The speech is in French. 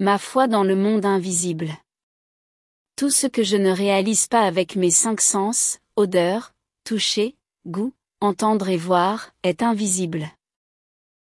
Ma foi dans le monde invisible. Tout ce que je ne réalise pas avec mes cinq sens, odeur, toucher, goût, entendre et voir, est invisible.